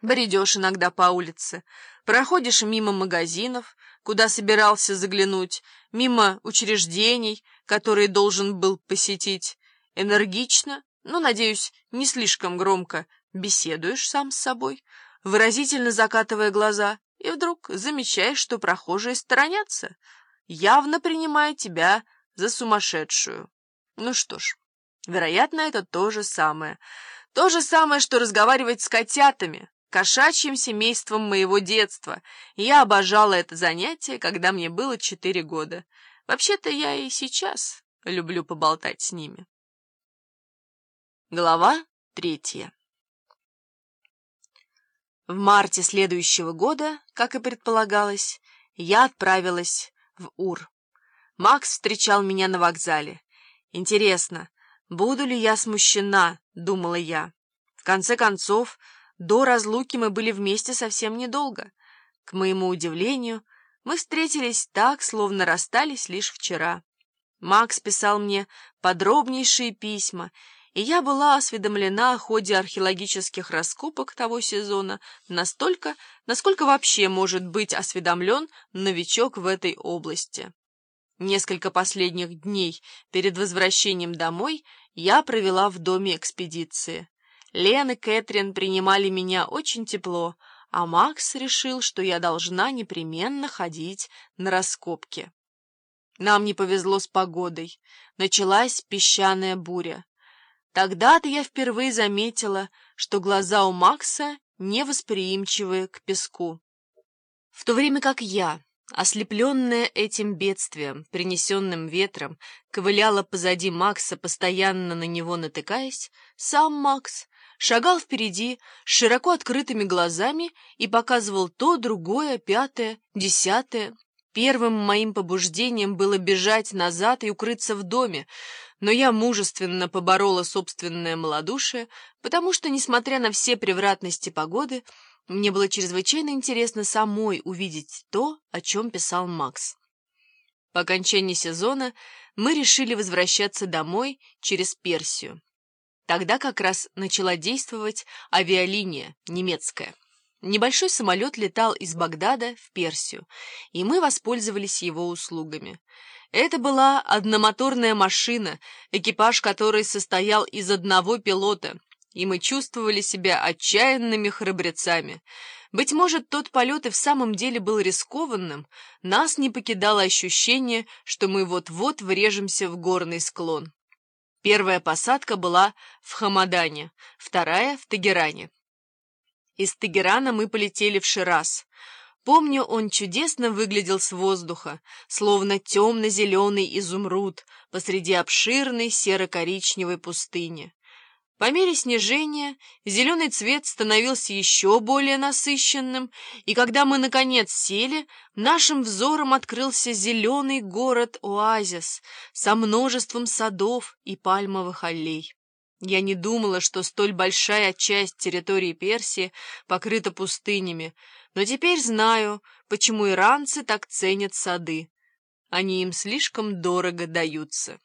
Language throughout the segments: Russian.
Бредешь иногда по улице, проходишь мимо магазинов, куда собирался заглянуть, мимо учреждений, которые должен был посетить. Энергично, но, надеюсь, не слишком громко, беседуешь сам с собой, выразительно закатывая глаза, и вдруг замечаешь, что прохожие сторонятся, явно принимая тебя за сумасшедшую. Ну что ж, вероятно, это то же самое. То же самое, что разговаривать с котятами, кошачьим семейством моего детства. Я обожала это занятие, когда мне было четыре года. Вообще-то я и сейчас люблю поболтать с ними. Глава третья В марте следующего года, как и предполагалось, я отправилась в Ур. Макс встречал меня на вокзале. Интересно, буду ли я смущена, думала я. В конце концов, до разлуки мы были вместе совсем недолго. К моему удивлению, мы встретились так, словно расстались лишь вчера. Макс писал мне подробнейшие письма, и я была осведомлена о ходе археологических раскопок того сезона настолько, насколько вообще может быть осведомлен новичок в этой области. Несколько последних дней перед возвращением домой я провела в доме экспедиции. Лен и Кэтрин принимали меня очень тепло, а Макс решил, что я должна непременно ходить на раскопки. Нам не повезло с погодой. Началась песчаная буря. Тогда-то я впервые заметила, что глаза у Макса невосприимчивы к песку. В то время как я, ослепленная этим бедствием, принесенным ветром, ковыляла позади Макса, постоянно на него натыкаясь, сам Макс шагал впереди с широко открытыми глазами и показывал то, другое, пятое, десятое. Первым моим побуждением было бежать назад и укрыться в доме, но я мужественно поборола собственное малодушие, потому что, несмотря на все превратности погоды, мне было чрезвычайно интересно самой увидеть то, о чем писал Макс. По окончании сезона мы решили возвращаться домой через Персию. Тогда как раз начала действовать авиалиния немецкая. Небольшой самолет летал из Багдада в Персию, и мы воспользовались его услугами. Это была одномоторная машина, экипаж которой состоял из одного пилота, и мы чувствовали себя отчаянными храбрецами. Быть может, тот полет и в самом деле был рискованным, нас не покидало ощущение, что мы вот-вот врежемся в горный склон. Первая посадка была в Хамадане, вторая — в Тегеране. Из Тегерана мы полетели в Шираз. Помню, он чудесно выглядел с воздуха, словно темно-зеленый изумруд посреди обширной серо-коричневой пустыни. По мере снижения зеленый цвет становился еще более насыщенным, и когда мы, наконец, сели, нашим взором открылся зеленый город-оазис со множеством садов и пальмовых аллей. Я не думала, что столь большая часть территории Персии покрыта пустынями, но теперь знаю, почему иранцы так ценят сады. Они им слишком дорого даются.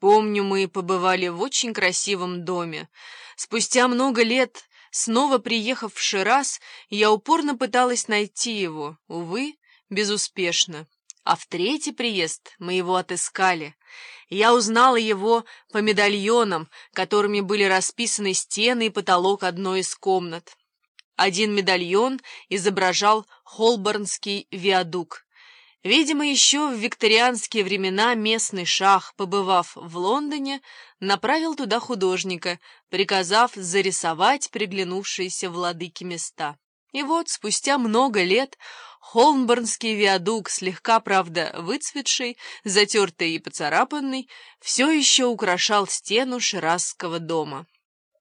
Помню, мы побывали в очень красивом доме. Спустя много лет, снова приехав в Шираз, я упорно пыталась найти его, увы, безуспешно. А в третий приезд мы его отыскали. Я узнала его по медальонам, которыми были расписаны стены и потолок одной из комнат. Один медальон изображал Холборнский виадук. Видимо, еще в викторианские времена местный шах, побывав в Лондоне, направил туда художника, приказав зарисовать приглянувшиеся владыки места. И вот, спустя много лет, Холмборнский виадук, слегка, правда, выцветший, затертый и поцарапанный, все еще украшал стену Ширазского дома.